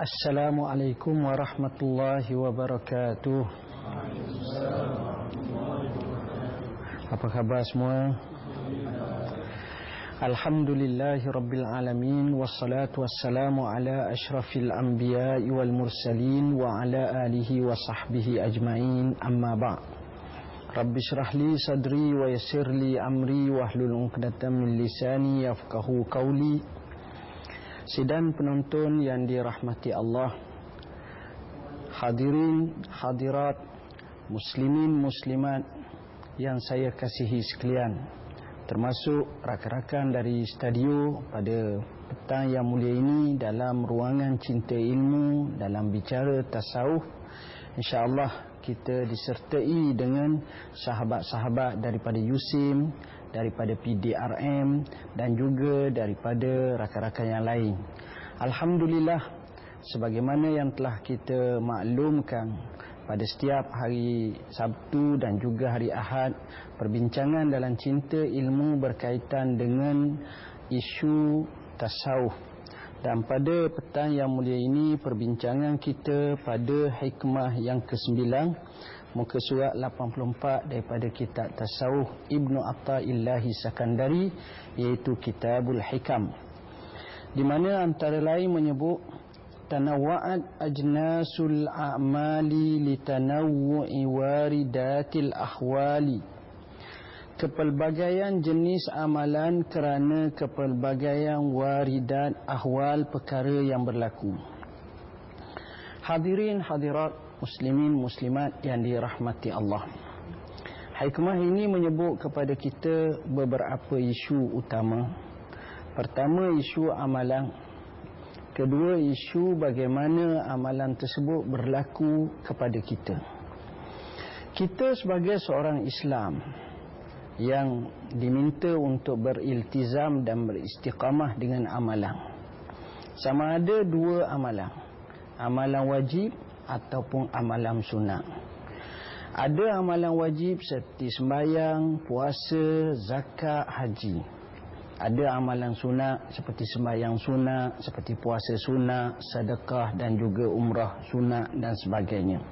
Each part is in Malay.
Assalamualaikum warahmatullahi wabarakatuh. Apa khabar semua? Alhamdulillahi rabbil alamin wassalatu wassalamu ala asyrafil anbiya'i wal mursalin wa ala alihi wa sahbihi ajma'in amma ba' Rabbi syrah li sadri wa yassir li amri wahlul 'uqdatam min lisani yafqahu qawli Sidang penonton yang dirahmati Allah. Hadirin, hadirat Muslimin, muslimat Yang saya kasihi sekalian Termasuk rakan-rakan dari studio Pada petang yang mulia ini Dalam ruangan cinta ilmu Dalam bicara tasawuf. InsyaAllah kita disertai dengan sahabat-sahabat daripada Yusim daripada PDRM dan juga daripada rakan-rakan yang lain. Alhamdulillah sebagaimana yang telah kita maklumkan pada setiap hari Sabtu dan juga hari Ahad perbincangan dalam cinta ilmu berkaitan dengan isu tasawuf dan pada petang yang mulia ini perbincangan kita pada hikmah yang ke-9 muka surat 84 daripada kitab tasawuf Ibnu Attaillahi Sakandari iaitu Kitabul Hikam. Di mana antara lain menyebut tanawwa'at ajnasul a'mali litanawwu'i waridatil ahwali. Kepelbagaian jenis amalan kerana kepelbagaian waridat ahwal perkara yang berlaku. Hadirin hadirat muslimin muslimat yang dirahmati Allah. Hikmah ini menyebut kepada kita beberapa isu utama. Pertama isu amalan. Kedua isu bagaimana amalan tersebut berlaku kepada kita. Kita sebagai seorang Islam yang diminta untuk beriltizam dan beristiqamah dengan amalan. Sama ada dua amalan. Amalan wajib ataupun amalan sunat. Ada amalan wajib seperti sembahyang, puasa, zakat, haji. Ada amalan sunat seperti sembahyang sunat, seperti puasa sunat, sedekah dan juga umrah sunat dan sebagainya.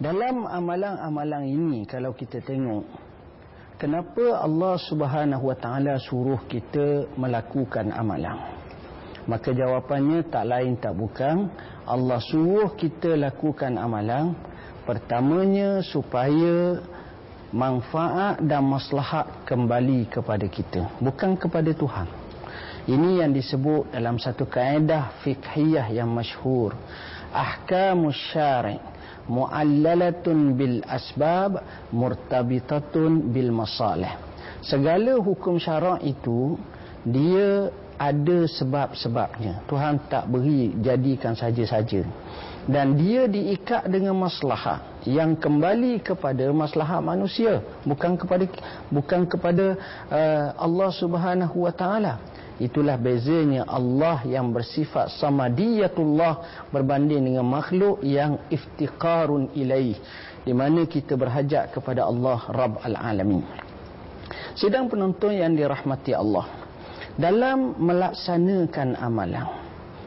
Dalam amalan-amalan ini kalau kita tengok kenapa Allah Subhanahu Wa Taala suruh kita melakukan amalan? Maka jawapannya tak lain tak bukan. Allah suruh kita lakukan amalan. Pertamanya supaya manfaat dan maslahat kembali kepada kita. Bukan kepada Tuhan. Ini yang disebut dalam satu kaedah fikhiyah yang masyhur. Ahkamus syari' muallalatun bil asbab murtabitatun bil masalih. Segala hukum syarak itu dia ada sebab-sebabnya. Tuhan tak beri jadikan saja-saja. Dan dia diikat dengan maslahat yang kembali kepada maslahat manusia, bukan kepada bukan kepada uh, Allah Subhanahu Wa Taala. Itulah bezanya Allah yang bersifat samadiyatullah berbanding dengan makhluk yang iftiqarun ilaih di mana kita berhajat kepada Allah Rabb al-Alamin. Sidang penonton yang dirahmati Allah dalam melaksanakan amalan.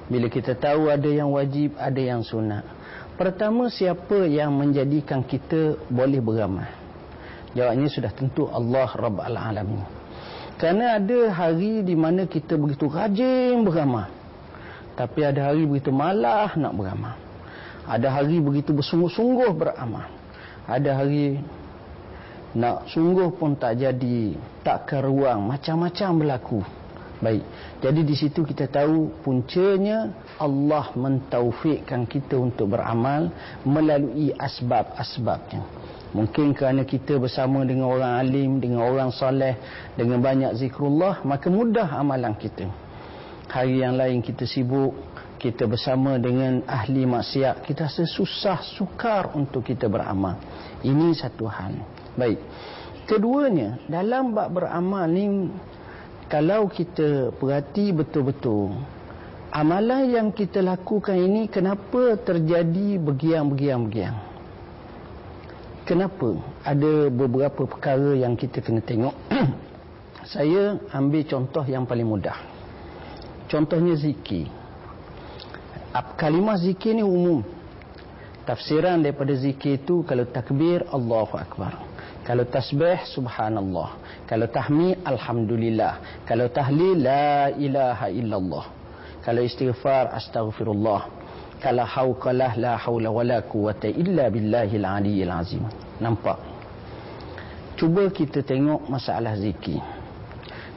Bila kita tahu ada yang wajib, ada yang sunat. Pertama, siapa yang menjadikan kita boleh beramal? Jawabnya sudah tentu Allah Rabbul Alamin. Kerana ada hari di mana kita begitu rajin beramal. Tapi ada hari begitu malah nak beramal. Ada hari begitu bersungguh-sungguh beramal. Ada hari nak sungguh pun tak jadi. Tak keruang. Macam-macam berlaku. Baik. Jadi di situ kita tahu puncanya Allah mentaufikkan kita untuk beramal melalui asbab-asbabnya. Mungkin kerana kita bersama dengan orang alim, dengan orang soleh, dengan banyak zikrullah, maka mudah amalan kita. Hari yang lain kita sibuk, kita bersama dengan ahli maksiat, kita rasa susah, sukar untuk kita beramal. Ini satu hal. Baik. Keduanya, dalam bab beramal ni kalau kita perhati betul-betul amalan yang kita lakukan ini kenapa terjadi begiang-begiang-begiang kenapa? Ada beberapa perkara yang kita kena tengok. Saya ambil contoh yang paling mudah. Contohnya zikir. Kalimah zikir ni umum. Tafsiran daripada zikir itu kalau takbir Allahu Akbar kalau tasbih subhanallah. Kalau tahmid alhamdulillah. Kalau tahlil la ilaha illallah. Kalau istighfar astaghfirullah. Kalau hauqalah la haula wala quwata illa billahil aliyyil azim. Nampak? Cuba kita tengok masalah zikir.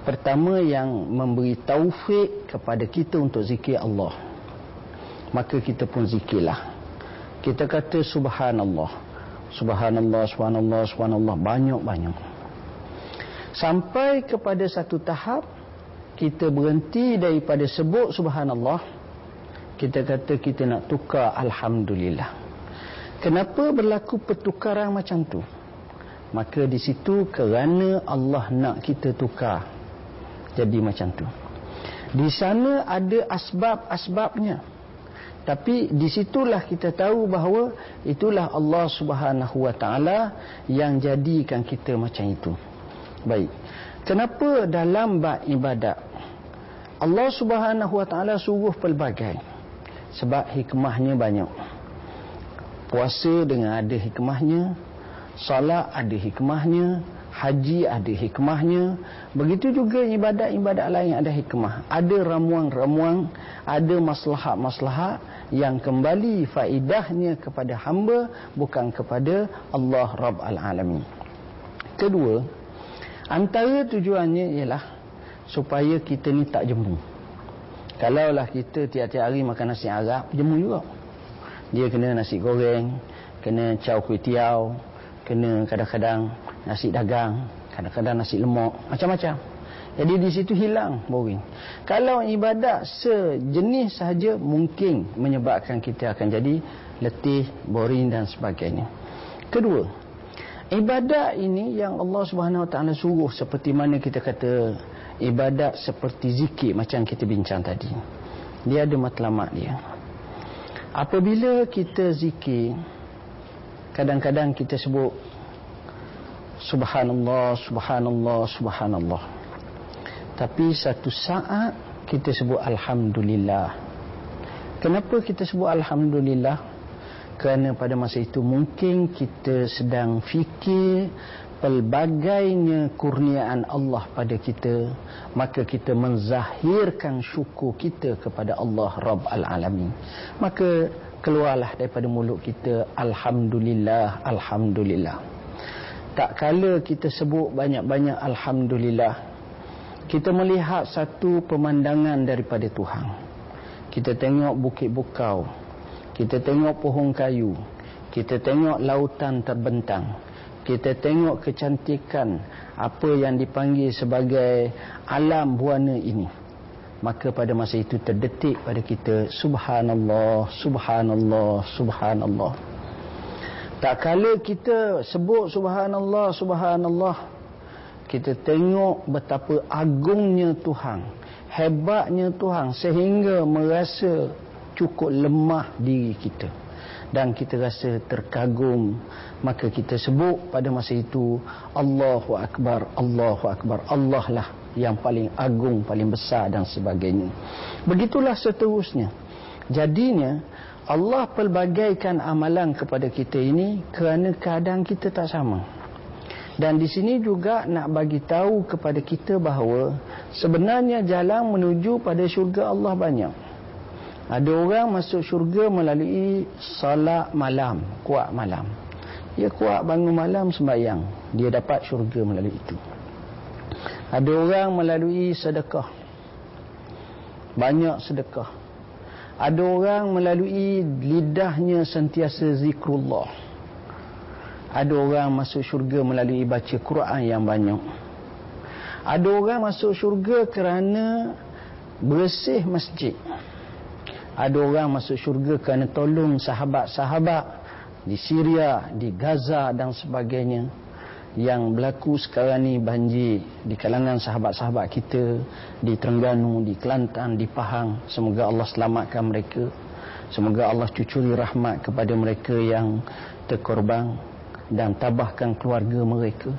Pertama yang memberi taufik kepada kita untuk zikir Allah. Maka kita pun zikirlah. Kita kata subhanallah subhanallah subhanallah subhanallah. Banyak-banyak. Sampai kepada satu tahap kita berhenti daripada sebut subhanallah kita kata kita nak tukar alhamdulillah. Kenapa berlaku pertukaran macam tu? Maka di situ kerana Allah nak kita tukar. Jadi macam tu. Di sana ada asbab-asbabnya tapi di situlah kita tahu bahawa itulah Allah Subhanahu Wa Taala yang jadikan kita macam itu. Baik. Kenapa dalam bab ibadat Allah Subhanahu Wa Taala suruh pelbagai? Sebab hikmahnya banyak. Puasa dengan ada hikmahnya, solat ada hikmahnya, haji ada hikmahnya. Begitu juga ibadat-ibadat lain ada hikmah. Ada ramuan-ramuan ada maslahat-maslahat yang kembali faedahnya kepada hamba bukan kepada Allah Rabb Al-Alamin. Kedua antara tujuannya ialah supaya kita ni tak jemu. Kalaulah kita tiap-tiap hari makan nasi Arab jemu juga. Dia kena nasi goreng kena caw kuih tiaw kena kadang-kadang nasi dagang, kadang-kadang nasi lemak, macam-macam. Jadi di situ hilang boring. Kalau ibadat sejenis sahaja mungkin menyebabkan kita akan jadi letih, boring dan sebagainya. Kedua, ibadat ini yang Allah Subhanahu Wa Taala suruh seperti mana kita kata ibadat seperti zikir macam kita bincang tadi. Dia ada matlamat dia. Apabila kita zikir kadang-kadang kita sebut Subhanallah, Subhanallah, Subhanallah. Tapi satu saat kita sebut Alhamdulillah. Kenapa kita sebut Alhamdulillah? Kerana pada masa itu mungkin kita sedang fikir pelbagainya kurniaan Allah pada kita. Maka kita menzahirkan syukur kita kepada Allah Rabb Al-Alamin. Maka keluarlah daripada mulut kita Alhamdulillah, Alhamdulillah tak kala kita sebut banyak-banyak Alhamdulillah kita melihat satu pemandangan daripada Tuhan. Kita tengok bukit bukau kita tengok pohon kayu kita tengok lautan terbentang kita tengok kecantikan apa yang dipanggil sebagai alam buana ini. Maka pada masa itu terdetik pada kita subhanallah subhanallah subhanallah tak kala kita sebut subhanallah subhanallah kita tengok betapa agungnya Tuhan, hebatnya Tuhan sehingga merasa cukup lemah diri kita. Dan kita rasa terkagum. Maka kita sebut pada masa itu Allahu akbar Allahu akbar Allah lah yang paling agung paling besar dan sebagainya. Begitulah seterusnya. Jadinya Allah pelbagaikan amalan kepada kita ini kerana keadaan kita tak sama. Dan di sini juga nak bagi tahu kepada kita bahawa sebenarnya jalan menuju pada syurga Allah banyak. Ada orang masuk syurga melalui salat malam, kuat malam. Dia kuat bangun malam sembahyang, dia dapat syurga melalui itu. Ada orang melalui sedekah. Banyak sedekah ada orang melalui lidahnya sentiasa zikrullah. Ada orang masuk syurga melalui baca Quran yang banyak. Ada orang masuk syurga kerana bersih masjid. Ada orang masuk syurga kerana tolong sahabat-sahabat di Syria, di Gaza dan sebagainya yang berlaku sekarang ni banjir di kalangan sahabat-sahabat kita di Terengganu, di Kelantan, di Pahang. Semoga Allah selamatkan mereka. Semoga Allah cucuri rahmat kepada mereka yang terkorban dan tabahkan keluarga mereka.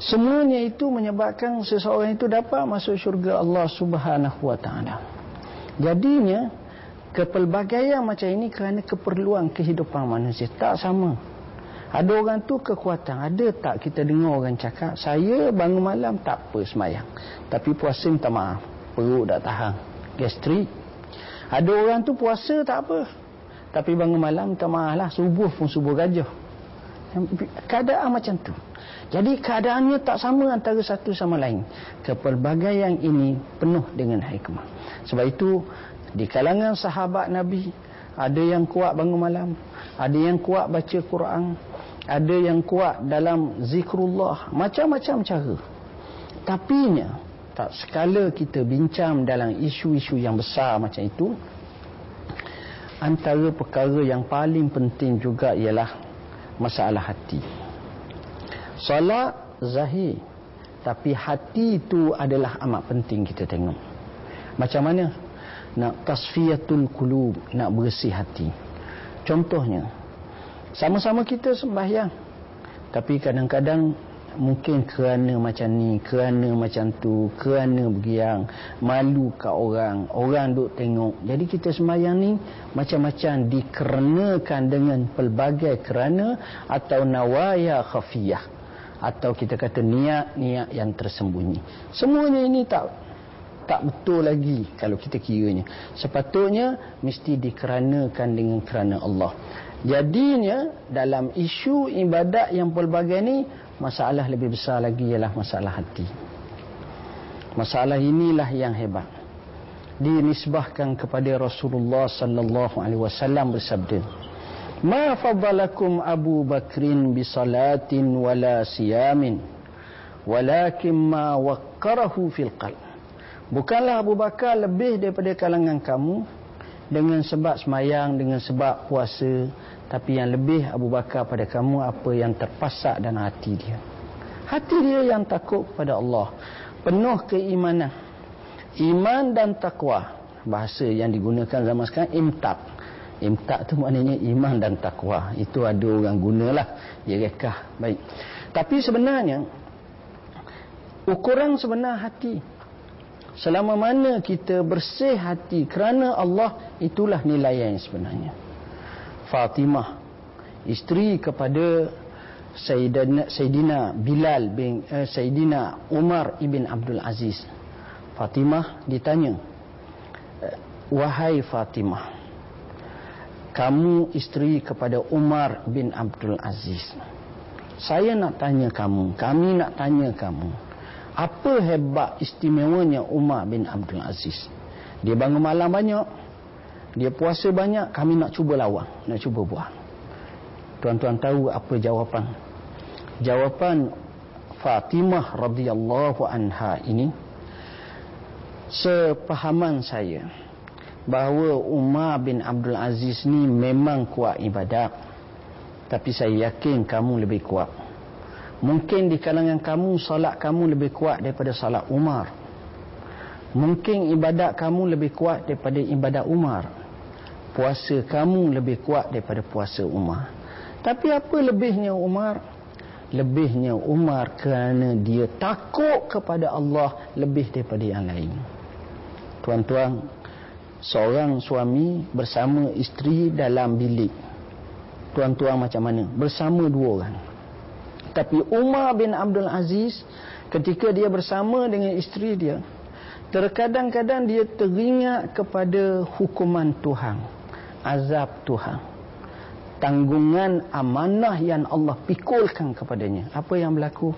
Semuanya itu menyebabkan seseorang itu dapat masuk syurga Allah Subhanahu Wa Taala. Jadinya Kepelbagaian macam ini kerana keperluan kehidupan manusia. Tak sama. Ada orang tu kekuatan. Ada tak kita dengar orang cakap, saya bangun malam tak apa semayang. Tapi puasa minta maaf. Perut tak tahan. Gastrik. Ada orang tu puasa tak apa. Tapi bangun malam minta maaf lah. Subuh pun subuh gajah. Keadaan macam tu. Jadi keadaannya tak sama antara satu sama lain. Kepelbagaian ini penuh dengan hikmah. Sebab itu di kalangan sahabat Nabi ada yang kuat bangun malam, ada yang kuat baca Quran, ada yang kuat dalam zikrullah macam-macam cara. Tapi nya tak sekala kita bincang dalam isu-isu yang besar macam itu antara perkara yang paling penting juga ialah masalah hati. Solat zahir tapi hati itu adalah amat penting kita tengok. Macam mana nak tasfiyatul qulub nak bersih hati. Contohnya sama-sama kita sembahyang. Tapi kadang-kadang mungkin kerana macam ni kerana macam tu kerana bergiang malu kat orang orang duk tengok. Jadi kita sembahyang ni macam-macam dikerenakan dengan pelbagai kerana atau nawaya khafiyah. Atau kita kata niat-niat yang tersembunyi. Semuanya ini tak tak betul lagi kalau kita kiranya sepatutnya mesti dikeranakan dengan kerana Allah Jadinya dalam isu ibadat yang pelbagai ni masalah lebih besar lagi ialah masalah hati. Masalah inilah yang hebat. Dinisbahkan kepada Rasulullah sallallahu alaihi wasallam bersabda, "Ma faddalakum Abu Bakrin bi salatin wala siyamin, walakin ma waqqarahu fil qalb." Bukanlah Abu Bakar lebih daripada kalangan kamu dengan sebab semayang, dengan sebab puasa. Tapi yang lebih Abu Bakar pada kamu apa yang terpasak dan hati dia. Hati dia yang takut kepada Allah. Penuh keimanan. Iman dan takwa. Bahasa yang digunakan zaman sekarang, imtak. Imtak tu maknanya iman dan takwa. Itu ada orang gunalah. Ya rekah. Baik. Tapi sebenarnya, ukuran sebenar hati. Selama mana kita bersih hati kerana Allah itulah nilai yang sebenarnya. Fatimah isteri kepada Sayyidina, Sayyidina Bilal bin eh, Sayyidina Umar ibn Abdul Aziz. Fatimah ditanya, eh, "Wahai Fatimah, kamu isteri kepada Umar bin Abdul Aziz. Saya nak tanya kamu, kami nak tanya kamu." Apa hebat istimewanya Umar bin Abdul Aziz? Dia bangun malam banyak dia puasa banyak kami nak cuba lawan nak cuba buat tuan-tuan tahu apa jawapan? Jawapan Fatimah radhiyallahu anha ini sepahaman saya bahawa Umar bin Abdul Aziz ni memang kuat ibadat. Tapi saya yakin kamu lebih kuat Mungkin di kalangan kamu salat kamu lebih kuat daripada salat Umar. Mungkin ibadat kamu lebih kuat daripada ibadat Umar. Puasa kamu lebih kuat daripada puasa Umar. Tapi apa lebihnya Umar? Lebihnya Umar kerana dia takut kepada Allah lebih daripada yang lain. Tuan-tuan, seorang suami bersama isteri dalam bilik. Tuan-tuan macam mana? Bersama dua orang. Tapi Umar bin Abdul Aziz ketika dia bersama dengan isteri dia terkadang-kadang dia teringat kepada hukuman Tuhan, azab Tuhan. Tanggungan amanah yang Allah pikulkan kepadanya. Apa yang berlaku?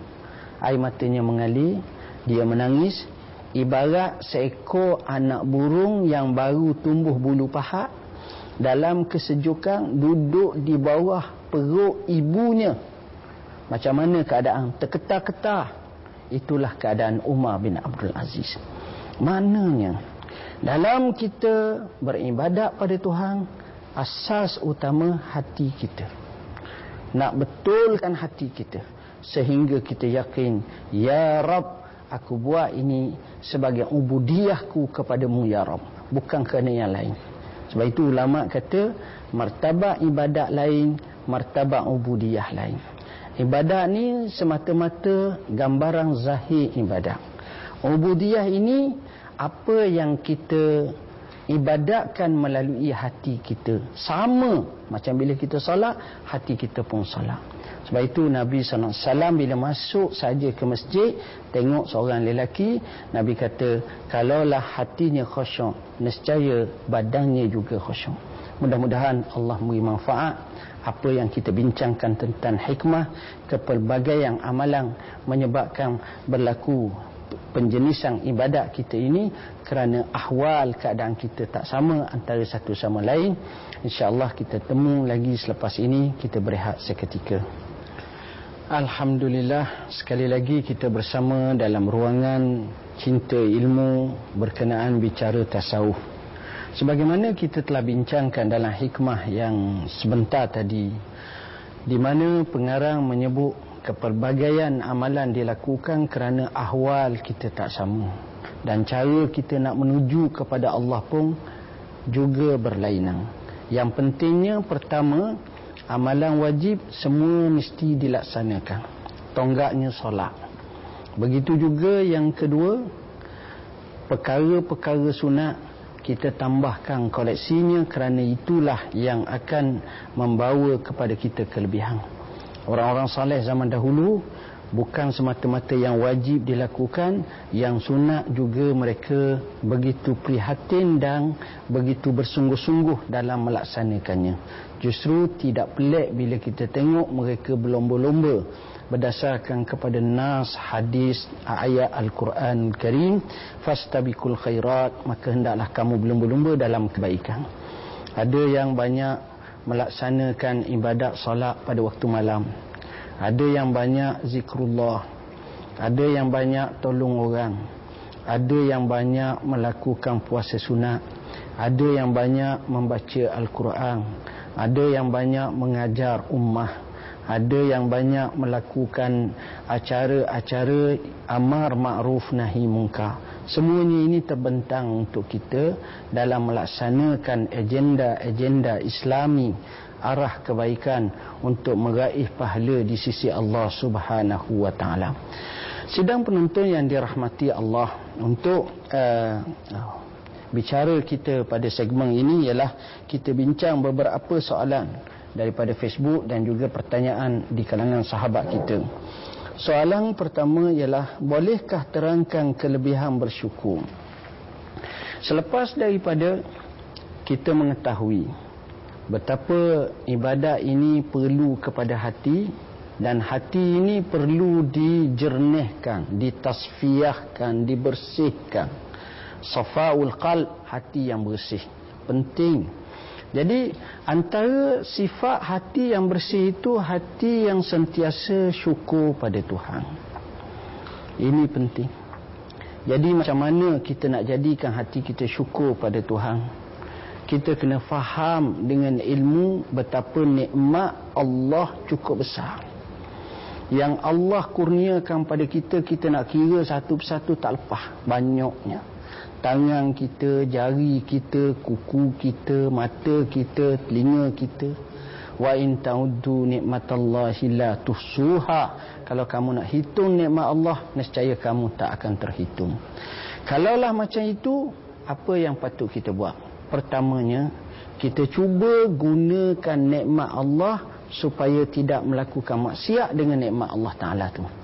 Air matanya mengalir, dia menangis ibarat seekor anak burung yang baru tumbuh bulu pahat dalam kesejukan duduk di bawah perut ibunya macam mana keadaan? Terketar-ketar. Itulah keadaan Umar bin Abdul Aziz. Maknanya dalam kita beribadat pada Tuhan asas utama hati kita. Nak betulkan hati kita. Sehingga kita yakin ya rab aku buat ini sebagai ubudiahku kepadamu ya rab. Bukan kerana yang lain. Sebab itu ulama kata martabat ibadat lain martabat ubudiah lain Ibadat ni semata-mata gambaran zahir ibadat. Ubudiyah ini apa yang kita ibadatkan melalui hati kita sama macam bila kita solat hati kita pun solat sebab itu Nabi SAW bila masuk saja ke masjid tengok seorang lelaki Nabi kata kalaulah hatinya khusyuk nescaya badannya juga khusyuk. Mudah-mudahan Allah memberi manfaat. Apa yang kita bincangkan tentang hikmah kepelbagaian amalan menyebabkan berlaku penjenisan ibadat kita ini kerana ahwal keadaan kita tak sama antara satu sama lain. Insyaallah kita temu lagi selepas ini. Kita berehat seketika Alhamdulillah sekali lagi kita bersama dalam ruangan cinta ilmu berkenaan bicara tasawuf. Sebagaimana kita telah bincangkan dalam hikmah yang sebentar tadi di mana pengarang menyebut kepelbagaian amalan dilakukan kerana ahwal kita tak sama dan cara kita nak menuju kepada Allah pun juga berlainan. Yang pentingnya pertama amalan wajib semua mesti dilaksanakan. Tonggaknya solat. Begitu juga yang kedua perkara-perkara sunat kita tambahkan koleksinya kerana itulah yang akan membawa kepada kita kelebihan. Orang-orang saleh zaman dahulu bukan semata-mata yang wajib dilakukan, yang sunat juga mereka begitu prihatin dan begitu bersungguh-sungguh dalam melaksanakannya. Justru tidak pelik bila kita tengok mereka berlomba-lomba berdasarkan kepada nas hadis ayat al-Quran Karim fastabiqul khairat maka hendaklah kamu berlomba-lomba dalam kebaikan. Ada yang banyak melaksanakan ibadat solat pada waktu malam. Ada yang banyak zikrullah. Ada yang banyak tolong orang. Ada yang banyak melakukan puasa sunat. Ada yang banyak membaca Al-Quran ada yang banyak mengajar ummah ada yang banyak melakukan acara-acara amar ma'ruf nahi munkar Semuanya ini terbentang untuk kita dalam melaksanakan agenda-agenda islami arah kebaikan untuk meraih pahala di sisi Allah Subhanahu wa taala. Sidang penonton yang dirahmati Allah untuk uh, bicara kita pada segmen ini ialah kita bincang beberapa soalan daripada Facebook dan juga pertanyaan di kalangan sahabat kita. Soalan pertama ialah bolehkah terangkan kelebihan bersyukur? Selepas daripada kita mengetahui betapa ibadat ini perlu kepada hati dan hati ini perlu dijernihkan, ditasfiahkan, dibersihkan. Safaul qalb, hati yang bersih. Penting jadi antara sifat hati yang bersih itu hati yang sentiasa syukur pada Tuhan. Ini penting. Jadi macam mana kita nak jadikan hati kita syukur pada Tuhan? Kita kena faham dengan ilmu betapa nikmat Allah cukup besar. Yang Allah kurniakan pada kita, kita nak kira satu persatu tak lepas. Banyaknya tangan kita, jari kita, kuku kita, mata kita, telinga kita. Wa in ta'uddu nikmatallahi la tuhsuha. Kalau kamu nak hitung nikmat Allah, nescaya kamu tak akan terhitung. Kalaulah macam itu, apa yang patut kita buat? Pertamanya, kita cuba gunakan nikmat Allah supaya tidak melakukan maksiat dengan nikmat Allah Taala tu.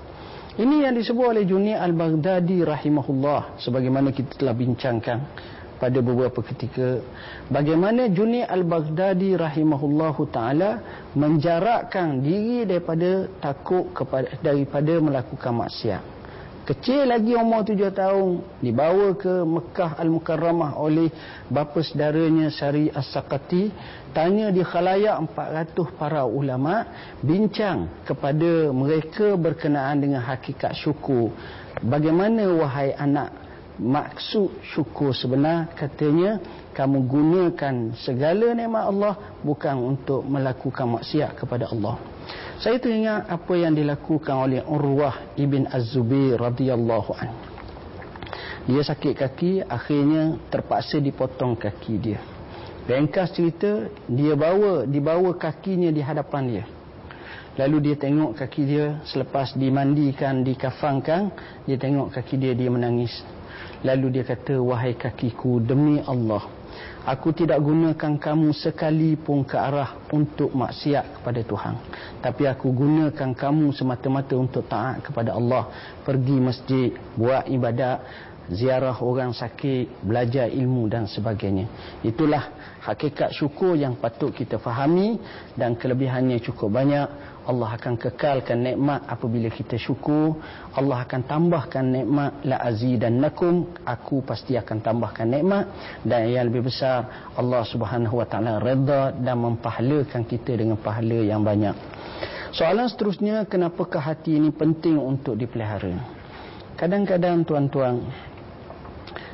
Ini yang disebut oleh Juni Al-Baghdadi rahimahullah sebagaimana kita telah bincangkan pada beberapa ketika. Bagaimana Juni Al-Baghdadi rahimahullah taala menjarakkan diri daripada takut kepada daripada melakukan maksiat kecil lagi umur tujuh tahun dibawa ke Mekah Al-Mukarramah oleh bapa saudaranya Sari As-Sakati tanya di khalayak 400 para ulama bincang kepada mereka berkenaan dengan hakikat syukur. Bagaimana wahai anak maksud syukur sebenar katanya kamu gunakan segala nikmat Allah bukan untuk melakukan maksiat kepada Allah saya teringat apa yang dilakukan oleh Urwah ibn Az-Zubair radhiyallahu an. Dia sakit kaki, akhirnya terpaksa dipotong kaki dia. Ringkas cerita, dia bawa dibawa kakinya di hadapan dia. Lalu dia tengok kaki dia selepas dimandikan, dikafangkan, dia tengok kaki dia dia menangis. Lalu dia kata, "Wahai kakiku, demi Allah, Aku tidak gunakan kamu sekalipun ke arah untuk maksiat kepada Tuhan. Tapi aku gunakan kamu semata-mata untuk taat kepada Allah. Pergi masjid, buat ibadat, ziarah orang sakit, belajar ilmu dan sebagainya. Itulah hakikat syukur yang patut kita fahami dan kelebihannya cukup banyak. Allah akan kekalkan nikmat apabila kita syukur. Allah akan tambahkan nikmat la azidannakum. Aku pasti akan tambahkan nikmat dan yang lebih besar Allah Subhanahu wa taala redha dan mempahalakan kita dengan pahala yang banyak. Soalan seterusnya kenapakah hati ini penting untuk dipelihara? Kadang-kadang tuan-tuan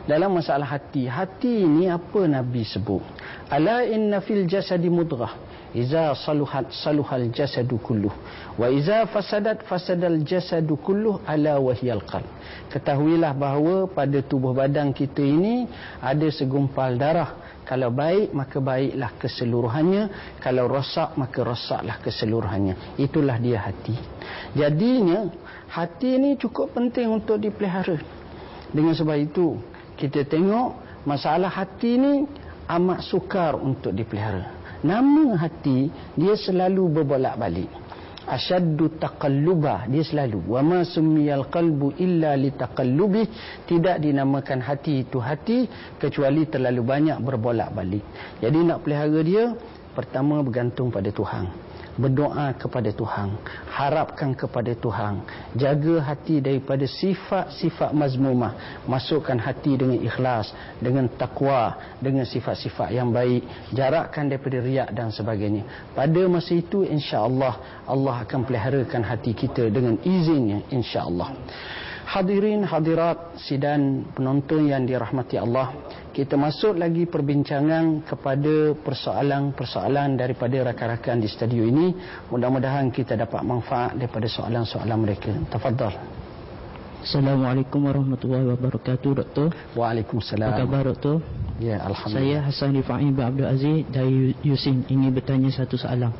dalam masalah hati hati ini apa nabi sebut ala inna fil jasadi mudghah iza saluhat saluhal jasadu kulluh. Wa iza fasadat fasadal jasadu kulluh ala wahyal qalb. Ketahuilah bahawa pada tubuh badan kita ini ada segumpal darah. Kalau baik maka baiklah keseluruhannya. Kalau rosak maka rosaklah keseluruhannya. Itulah dia hati. Jadinya hati ini cukup penting untuk dipelihara. Dengan sebab itu kita tengok masalah hati ni amat sukar untuk dipelihara. Nama hati dia selalu berbolak-balik. Asyaddu taqalluba dia selalu wa ma summiyal qalbu illa litaqallubi tidak dinamakan hati itu hati kecuali terlalu banyak berbolak-balik. Jadi nak pelihara dia pertama bergantung pada Tuhan berdoa kepada Tuhan harapkan kepada Tuhan. Jaga hati daripada sifat-sifat mazmumah. Masukkan hati dengan ikhlas dengan takwa dengan sifat-sifat yang baik. Jarakkan daripada riak dan sebagainya. Pada masa itu insya-Allah Allah akan peliharakan hati kita dengan izinnya insya-Allah Hadirin hadirat sidan penonton yang dirahmati Allah kita masuk lagi perbincangan kepada persoalan-persoalan daripada rakan-rakan di studio ini. Mudah-mudahan kita dapat manfaat daripada soalan-soalan mereka. Tafadhal. Assalamualaikum warahmatullahi wabarakatuh Doktor. Waalaikumsalam. Apa khabar Doktor? Ya Alhamdulillah. Saya Hassan Rifai bin Abdul Aziz dari Yusin. Ingin bertanya satu soalan.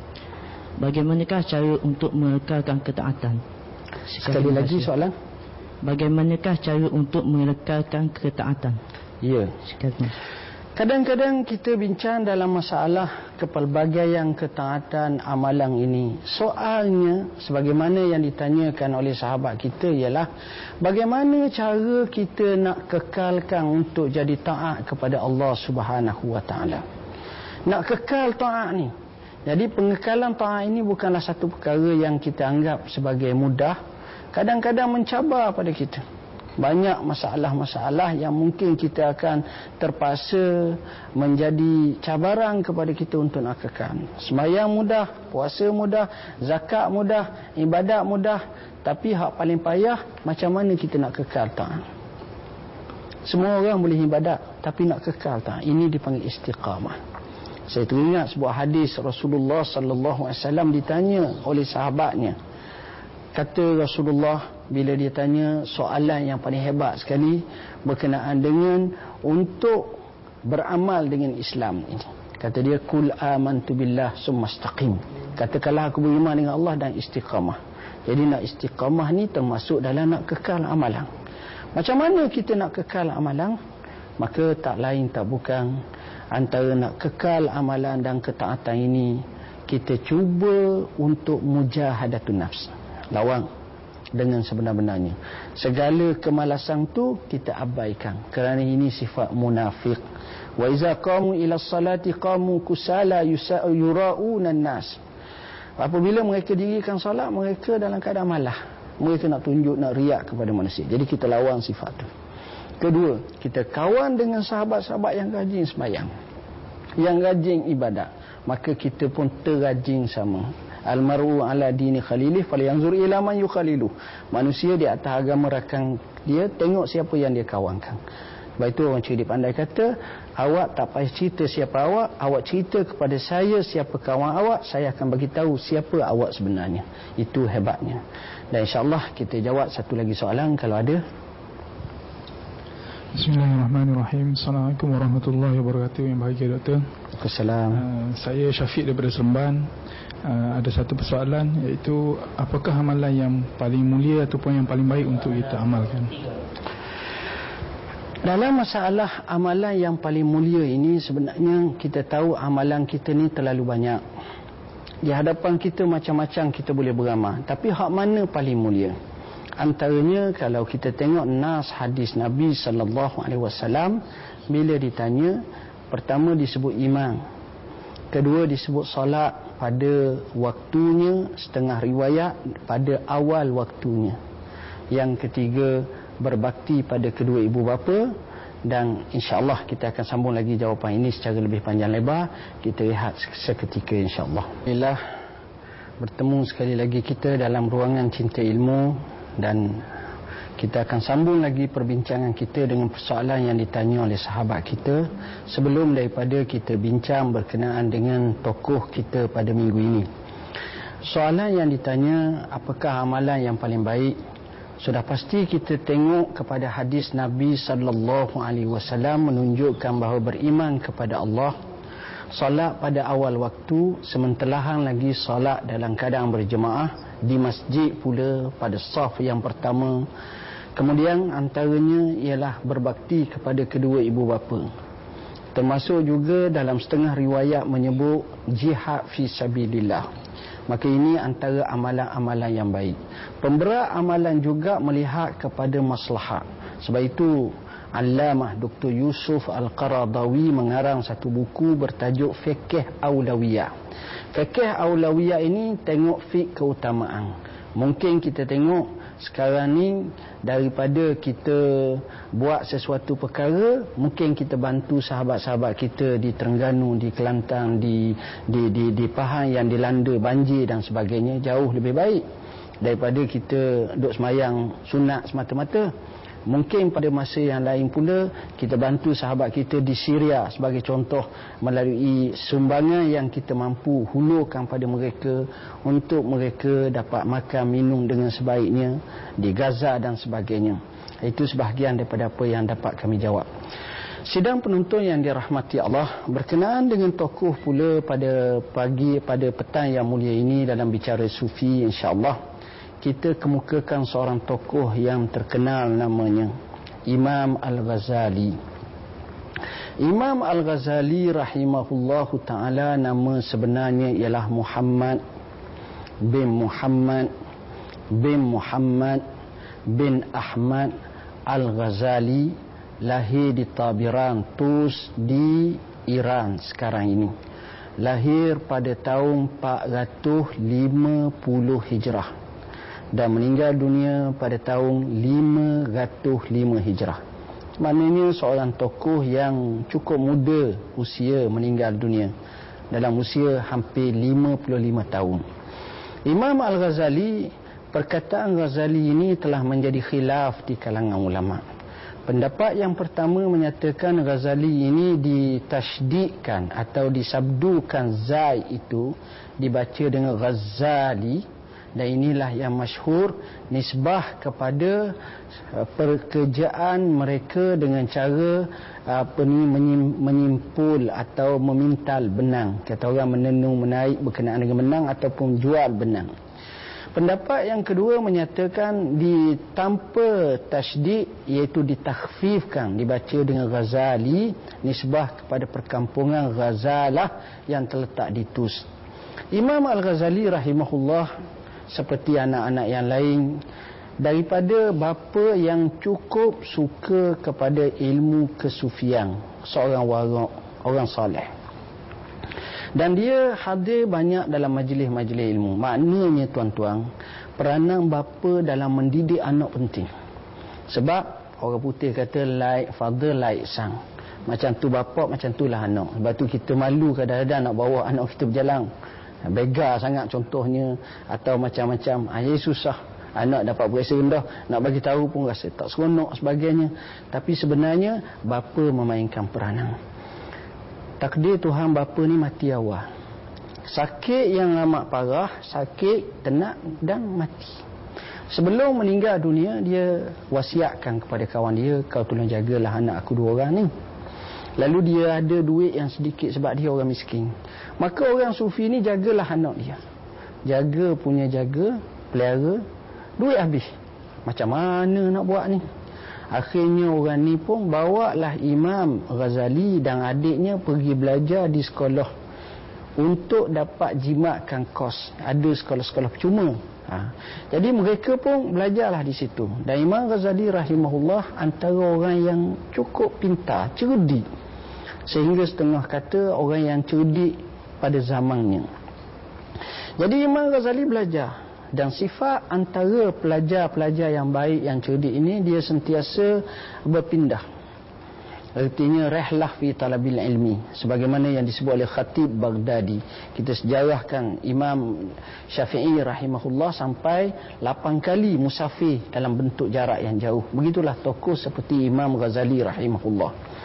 Bagaimanakah cara untuk mengekalkan ketaatan? Sekali lagi soalan bagaimanakah cara untuk merekalkan ketaatan? Ya. Kadang-kadang kita bincang dalam masalah kepelbagaian ketaatan amalan ini. Soalnya, sebagaimana yang ditanyakan oleh sahabat kita ialah bagaimana cara kita nak kekalkan untuk jadi taat kepada Allah Subhanahu Wa Taala. Nak kekal taat ni. Jadi pengekalan taat ini bukanlah satu perkara yang kita anggap sebagai mudah kadang-kadang mencabar pada kita banyak masalah-masalah yang mungkin kita akan terpaksa menjadi cabaran kepada kita untuk nak kekal. Semayang mudah, puasa mudah, zakat mudah, ibadat mudah. Tapi hak paling payah, macam mana kita nak kekal tak? Semua orang boleh ibadat, tapi nak kekal tak? Ini dipanggil istiqamah. Saya teringat sebuah hadis Rasulullah sallallahu alaihi wasallam ditanya oleh sahabatnya kata Rasulullah bila dia tanya soalan yang paling hebat sekali berkenaan dengan untuk beramal dengan Islam ini. Kata dia kul amantu billah summastaqim katakanlah aku beriman dengan Allah dan istiqamah. Jadi nak istiqamah ni termasuk dalam nak kekal amalan. Macam mana kita nak kekal amalan? Maka tak lain tak bukan antara nak kekal amalan dan ketaatan ini kita cuba untuk mujahadatun nafs lawang dengan sebenar-benarnya. Segala kemalasan tu kita abaikan. Kerana ini sifat munafik wa iza qamu ila salati qamu kusala yurauna nas apabila mereka dirikan solat mereka dalam keadaan malah. Mereka nak tunjuk nak riak kepada manusia. Jadi kita lawan sifat tu. Kedua kita kawan dengan sahabat-sahabat yang rajin sembahyang. Yang rajin ibadat. Maka kita pun terajin sama almaru ala dini khalilih falyanzur ila man yukhalilu manusia di atas agama rakan dia tengok siapa yang dia kawankan. Baik itu orang cerdik pandai kata Awak tak payah cerita siapa awak Awak cerita kepada saya siapa kawan awak Saya akan bagi tahu siapa awak sebenarnya. Itu hebatnya. Dan insyaAllah kita jawab satu lagi soalan Kalau ada. Bismillahirrahmanirrahim. Assalamualaikum warahmatullahi wabarakatuh. Yang bahagia doktor. Assalamualaikum uh, Saya Syafiq daripada Seremban uh, ada satu persoalan iaitu apakah amalan yang paling mulia ataupun yang paling baik untuk kita amalkan? Dalam masalah amalan yang paling mulia ini sebenarnya kita tahu amalan kita ni terlalu banyak. Di hadapan kita macam-macam kita boleh beramal. Tapi hak mana paling mulia? Antaranya kalau kita tengok nas hadis Nabi sallallahu alaihi wasallam bila ditanya pertama disebut iman kedua disebut solat pada waktunya setengah riwayat pada awal waktunya. Yang ketiga berbakti pada kedua ibu bapa dan insyaAllah kita akan sambung lagi jawapan ini secara lebih panjang lebar. Kita lihat seketika insyaAllah. Alhamdulillah bertemu sekali lagi kita dalam ruangan cinta ilmu dan kita akan sambung lagi perbincangan kita dengan persoalan yang ditanya oleh sahabat kita sebelum daripada kita bincang berkenaan dengan tokoh kita pada minggu ini. Soalan yang ditanya apakah amalan yang paling baik? Sudah pasti kita tengok kepada hadis Nabi sallallahu alaihi wasallam menunjukkan bahawa beriman kepada Allah solat pada awal waktu sementelahan lagi solat dalam keadaan berjemaah di masjid pula pada saf yang pertama kemudian antaranya ialah berbakti kepada kedua ibu bapa. Termasuk juga dalam setengah riwayat menyebut jihad fi sabilillah. Maka ini antara amalan-amalan yang baik. Pemberat amalan juga melihat kepada maslahat. Sebab itu Allamah Dr. Yusuf Al-Qaradawi mengarang satu buku bertajuk Fiqh Aulawiyah Fiqh Aulawiyah ini tengok fiqh keutamaan. Mungkin kita tengok sekarang ni daripada kita buat sesuatu perkara mungkin kita bantu sahabat-sahabat kita di Terengganu di Kelantan di di di di Pahang yang dilanda banjir dan sebagainya jauh lebih baik daripada kita duduk semayang sunat semata-mata Mungkin pada masa yang lain pula kita bantu sahabat kita di Syria sebagai contoh melalui sumbangan yang kita mampu hulurkan pada mereka untuk mereka dapat makan minum dengan sebaiknya di Gaza dan sebagainya. Itu sebahagian daripada apa yang dapat kami jawab. Sidang penonton yang dirahmati Allah berkenaan dengan tokoh pula pada pagi pada petang yang mulia ini dalam bicara sufi insya-Allah kita kemukakan seorang tokoh yang terkenal namanya Imam Al-Ghazali. Imam Al-Ghazali rahimahullahu taala nama sebenarnya ialah Muhammad bin Muhammad bin Muhammad bin Ahmad Al-Ghazali lahir di Tabiran Tus di Iran sekarang ini. Lahir pada tahun 450 Hijrah dan meninggal dunia pada tahun 505 Hijrah. Maknanya seorang tokoh yang cukup muda usia meninggal dunia dalam usia hampir 55 tahun. Imam Al-Ghazali, perkataan Ghazali ini telah menjadi khilaf di kalangan ulama. Pendapat yang pertama menyatakan Ghazali ini ditasydikkan atau disabdukan zai itu dibaca dengan Ghazali dan inilah yang masyhur nisbah kepada uh, pekerjaan mereka dengan cara apa ni menyimpul atau memintal benang. Kata orang menenung menaik berkenaan dengan benang ataupun jual benang. Pendapat yang kedua menyatakan di tanpa tasydid iaitu ditakhfifkan dibaca dengan Ghazali nisbah kepada perkampungan Ghazalah yang terletak di Tus. Imam Al-Ghazali rahimahullah seperti anak-anak yang lain daripada bapa yang cukup suka kepada ilmu kesufian seorang warak orang soleh. Dan dia hadir banyak dalam majlis-majlis ilmu. Maknanya tuan-tuan peranan bapa dalam mendidik anak penting. Sebab orang putih kata like father like son. Macam tu bapa macam tu lah anak. Sebab tu kita malu kadang-kadang nak bawa anak kita berjalan bega sangat contohnya. Atau macam-macam. Ah ya susah. Anak dapat berasa rendah. Nak bagi tahu pun rasa tak seronok sebagainya. Tapi sebenarnya bapa memainkan peranan. Takdir Tuhan bapa ni mati awal. Sakit yang amat parah sakit tenak dan mati. Sebelum meninggal dunia dia wasiatkan kepada kawan dia kau tolong jagalah anak aku dua orang ni lalu dia ada duit yang sedikit sebab dia orang miskin Maka orang sufi ni jagalah anak dia. Jaga punya jaga, pelihara, duit habis. Macam mana nak buat ni? Akhirnya orang ni pun bawalah Imam Ghazali dan adiknya pergi belajar di sekolah untuk dapat jimatkan kos. Ada sekolah-sekolah percuma. Ha. Jadi mereka pun belajarlah di situ. Dan Imam Ghazali rahimahullah antara orang yang cukup pintar, cerdik. Sehingga setengah kata orang yang cerdik pada zamannya. Jadi Imam Ghazali belajar. Dan sifat antara pelajar-pelajar yang baik yang cerdik ini dia sentiasa berpindah. Artinya rehlah fi talabil ilmi. Sebagaimana yang disebut oleh khatib Baghdadi. Kita sejarahkan Imam Syafi'i rahimahullah sampai 8 kali musafir dalam bentuk jarak yang jauh. Begitulah tokoh seperti Imam Ghazali rahimahullah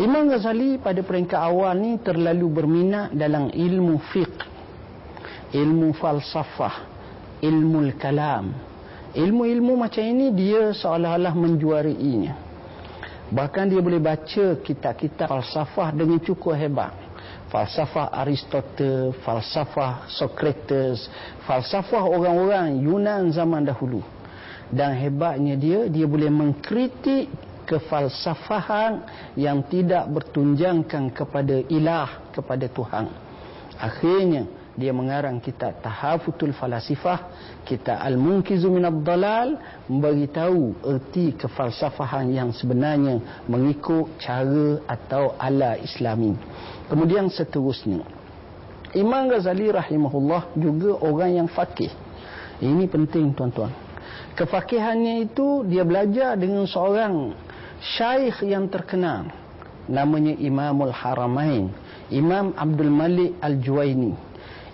Imam Ghazali pada peringkat awal ni terlalu berminat dalam ilmu fiqh ilmu falsafah ilmu kalam. Ilmu-ilmu macam ini dia seolah-olah menjuariinya. Bahkan dia boleh baca kitab-kitab falsafah dengan cukup hebat. Falsafah Aristotle, falsafah Socrates, falsafah orang-orang Yunan zaman dahulu. Dan hebatnya dia, dia boleh mengkritik kefalsafahan yang tidak bertunjangkan kepada ilah, kepada Tuhan. Akhirnya, dia mengarang kitab Tahafutul Falasifah, kitab Al-Munkizu Minad Dalal, memberitahu erti kefalsafahan yang sebenarnya mengikut cara atau ala Islami. Kemudian seterusnya, Imam Ghazali rahimahullah juga orang yang fakih. Ini penting tuan-tuan. Kefakihannya itu dia belajar dengan seorang syaikh yang terkenal namanya Imamul Haramain, Imam Abdul Malik Al-Juwaini.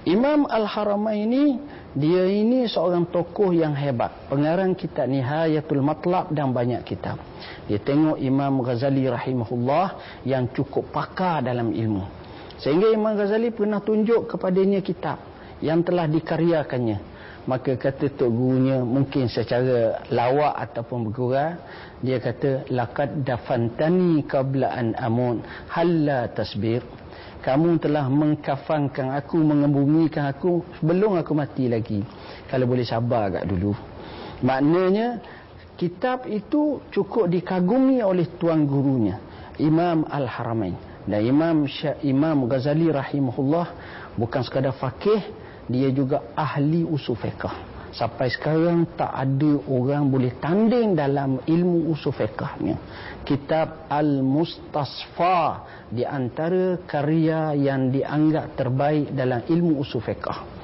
Imam Al-Haramaini dia ini seorang tokoh yang hebat. Pengarang kitab Nihayatul Matlab dan banyak kitab. Dia tengok Imam Ghazali rahimahullah yang cukup pakar dalam ilmu. Sehingga Imam Ghazali pernah tunjuk kepadanya kitab yang telah dikaryakannya. Maka kata tok gurunya mungkin secara lawak ataupun bergurau dia kata laqad dafantani qabla an amun halla tasbir kamu telah mengkafankan aku mengembumikan aku sebelum aku mati lagi. Kalau boleh sabar agak dulu. Maknanya kitab itu cukup dikagumi oleh tuan gurunya Imam Al-Haramain. Dan Imam Syah, Imam Ghazali rahimahullah bukan sekadar fakih dia juga ahli usul fiqh. Sampai sekarang tak ada orang boleh tanding dalam ilmu usul fiqhnya. Kitab Al-Mustasfa di antara karya yang dianggap terbaik dalam ilmu usul fiqh.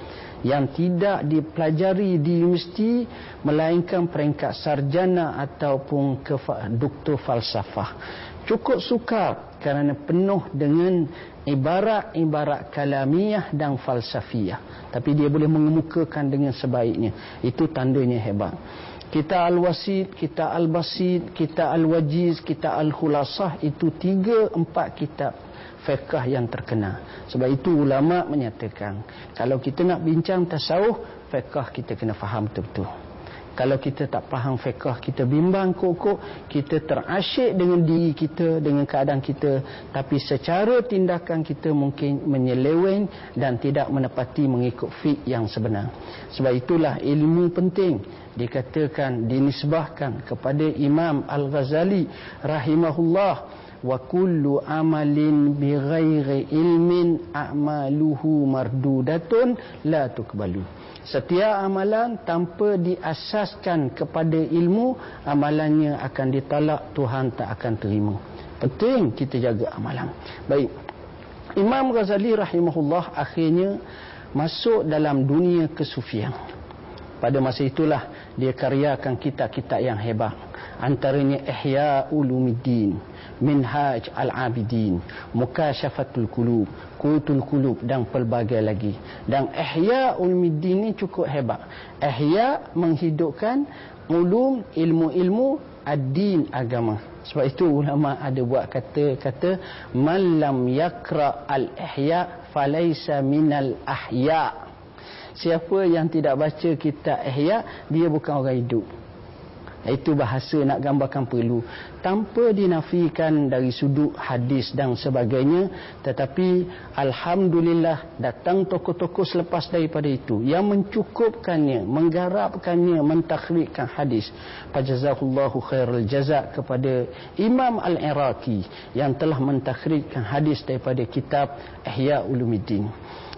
Yang tidak dipelajari di universiti melainkan peringkat sarjana ataupun ke doktor falsafah. Cukup sukar kerana penuh dengan ibarat-ibarat kalamiah dan falsafiah tapi dia boleh mengemukakan dengan sebaiknya itu tandanya hebat kita Al-Wasid, kita Al-Basid, kita Al-Wajiz, kita Al-Khulasah itu tiga empat kitab fiqah yang terkenal. Sebab itu ulama menyatakan kalau kita nak bincang tasawuf, fiqah kita kena faham betul-betul. Kalau kita tak faham fiqah, kita bimbang kok-kok, kita terasyik dengan diri kita, dengan keadaan kita, tapi secara tindakan kita mungkin menyeleweng dan tidak menepati mengikut fiqh yang sebenar. Sebab itulah ilmu penting. Dikatakan dinisbahkan kepada Imam Al-Ghazali rahimahullah wa kullu amalin bighairi ilmin a'maluhu mardudatun la tukbalu setiap amalan tanpa diasaskan kepada ilmu amalannya akan ditolak Tuhan tak akan terima. Penting kita jaga amalan. Baik. Imam Ghazali rahimahullah akhirnya masuk dalam dunia kesufian. Pada masa itulah dia karyakan kitab-kitab yang hebat antaranya Ihya Ulumuddin Minhaj Al-Abidin Mukashafatul Qulub Qutul Qulub dan pelbagai lagi. Dan Ihya Ulumuddin ini cukup hebat. Ihya menghidupkan ulum ilmu-ilmu ad-din agama. Sebab itu ulama ada buat kata-kata man lam al-ihya falaysa minal ahya' Siapa yang tidak baca kitab Ihya, dia bukan orang hidup. Itu bahasa nak gambarkan perlu. Tanpa dinafikan dari sudut hadis dan sebagainya tetapi alhamdulillah datang tokoh-tokoh selepas daripada itu yang mencukupkannya menggarapkannya mentakhrijkan hadis. Fajazakallahu khairul jazak kepada Imam Al-Iraqi yang telah mentakhrijkan hadis daripada kitab Ihya Ulumuddin.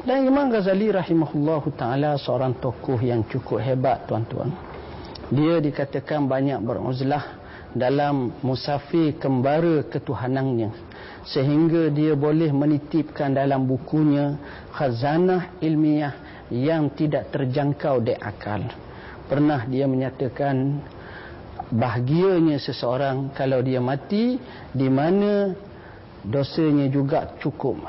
Dan Imam Ghazali rahimahullahu taala seorang tokoh yang cukup hebat tuan-tuan dia dikatakan banyak beruzlah dalam musafir kembara ketuhanannya. Sehingga dia boleh menitipkan dalam bukunya khazanah ilmiah yang tidak terjangkau di akal. Pernah dia menyatakan bahagianya seseorang kalau dia mati di mana dosanya juga cukup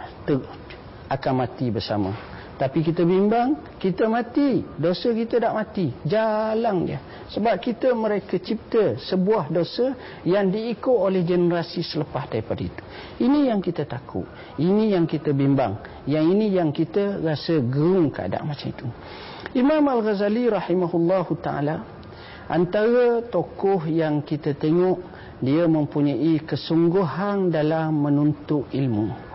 akan mati bersama tapi kita bimbang, kita mati. Dosa kita tak mati. Jalan dia. Sebab kita mereka cipta sebuah dosa yang diikut oleh generasi selepas daripada itu. Ini yang kita takut. Ini yang kita bimbang. Yang ini yang kita rasa gerung keadaan macam itu. Imam Al-Ghazali rahimahullahu ta'ala antara tokoh yang kita tengok dia mempunyai kesungguhan dalam menuntut ilmu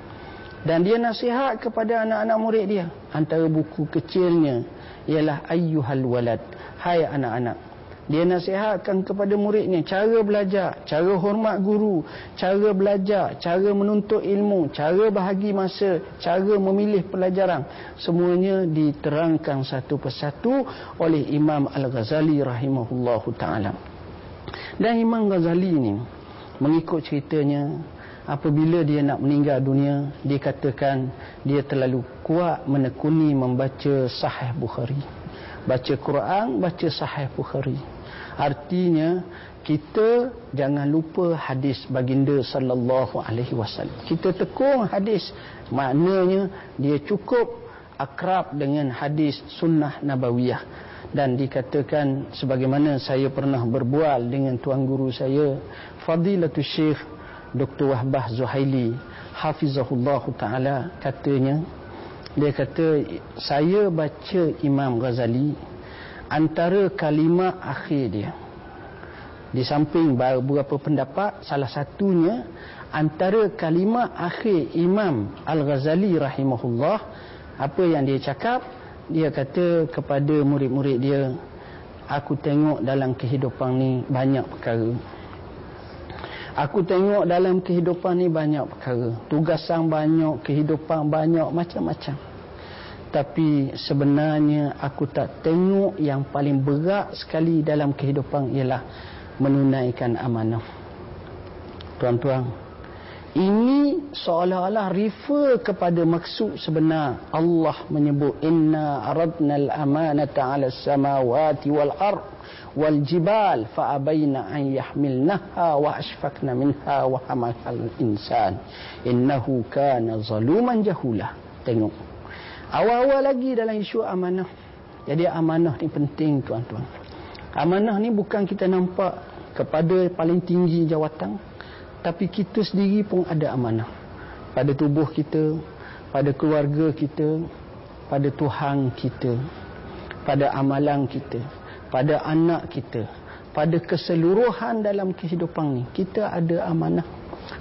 dan dia nasihat kepada anak-anak murid dia. Antara buku kecilnya ialah ayyuhal walad hai anak-anak dia nasihatkan kepada muridnya cara belajar cara hormat guru cara belajar cara menuntut ilmu cara bahagi masa cara memilih pelajaran. Semuanya diterangkan satu persatu oleh Imam Al-Ghazali rahimahullahu taala. Dan Imam Ghazali ini mengikut ceritanya apabila dia nak meninggal dunia dikatakan dia terlalu kuat menekuni membaca sahih Bukhari. Baca Quran baca sahih Bukhari. Artinya kita jangan lupa hadis baginda sallallahu alaihi wasallam. Kita tekung hadis. Maknanya dia cukup akrab dengan hadis sunnah nabawiyah. Dan dikatakan sebagaimana saya pernah berbual dengan tuan guru saya fadilatul syekh Dr. Wahbah Zuhaili Hafizahullah Ta'ala katanya dia kata saya baca Imam Ghazali antara kalimat akhir dia di samping beberapa pendapat salah satunya antara kalimat akhir Imam Al-Ghazali rahimahullah apa yang dia cakap dia kata kepada murid-murid dia aku tengok dalam kehidupan ni banyak perkara Aku tengok dalam kehidupan ni banyak perkara. Tugasan banyak, kehidupan banyak, macam-macam. Tapi sebenarnya aku tak tengok yang paling berat sekali dalam kehidupan ialah menunaikan amanah. Tuan-tuan, ini seolah-olah refer kepada maksud sebenar. Allah menyebut inna aradna al-amanata 'ala as-samawati wal ard wal jibal fa abaina an yahmilnaha wa ashfaqna minha wa hamalha al-insan innahu kana zaluman jahula. Tengok. Awal-awal lagi dalam isu amanah. Jadi amanah ni penting tuan-tuan. Amanah ni bukan kita nampak kepada paling tinggi jawatan tapi kita sendiri pun ada amanah. Pada tubuh kita pada keluarga kita pada Tuhan kita pada amalan kita pada anak kita pada keseluruhan dalam kehidupan ni kita ada amanah.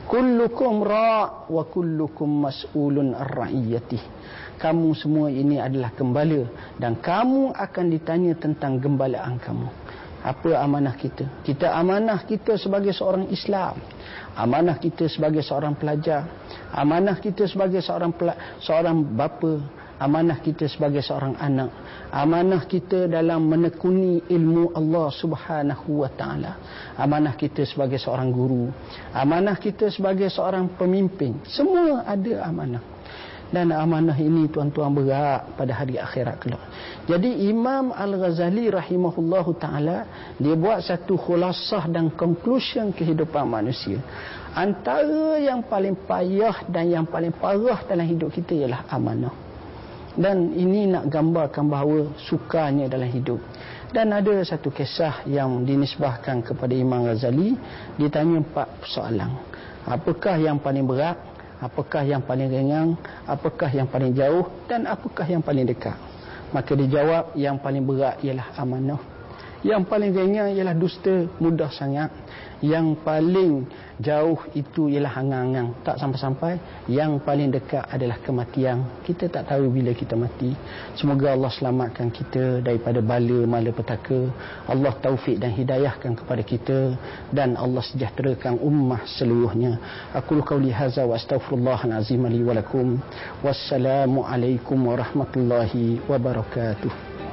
Kullukum ra' wa kullukum mas'ulun ar-ra'iyati kamu semua ini adalah gembala dan kamu akan ditanya tentang gembalaan kamu apa amanah kita? Kita amanah kita sebagai seorang Islam. Amanah kita sebagai seorang pelajar. Amanah kita sebagai seorang seorang bapa. Amanah kita sebagai seorang anak. Amanah kita dalam menekuni ilmu Allah Subhanahu wa taala. Amanah kita sebagai seorang guru. Amanah kita sebagai seorang pemimpin. Semua ada amanah dan amanah ini tuan-tuan berat pada hari akhirat kelak. Jadi Imam Al-Ghazali rahimahullahu taala dia buat satu khulasah dan conclusion kehidupan manusia. Antara yang paling payah dan yang paling parah dalam hidup kita ialah amanah dan ini nak gambarkan bahawa sukanya dalam hidup dan ada satu kisah yang dinisbahkan kepada Imam Ghazali ditanya empat soalan apakah yang paling berat apakah yang paling ringan apakah yang paling jauh dan apakah yang paling dekat? Maka dijawab yang paling berat ialah amanah Yang paling ringan ialah dusta mudah sangat. Yang paling jauh itu ialah hangang-hangang tak sampai-sampai. Yang paling dekat adalah kematian. Kita tak tahu bila kita mati. Semoga Allah selamatkan kita daripada bala malapetaka. Allah taufik dan hidayahkan kepada kita dan Allah sejahterakan ummah seluruhnya. Aku qauli hadza wa astaghfirullahal azim li wa lakum. Wassalamu alaikum warahmatullahi wabarakatuh.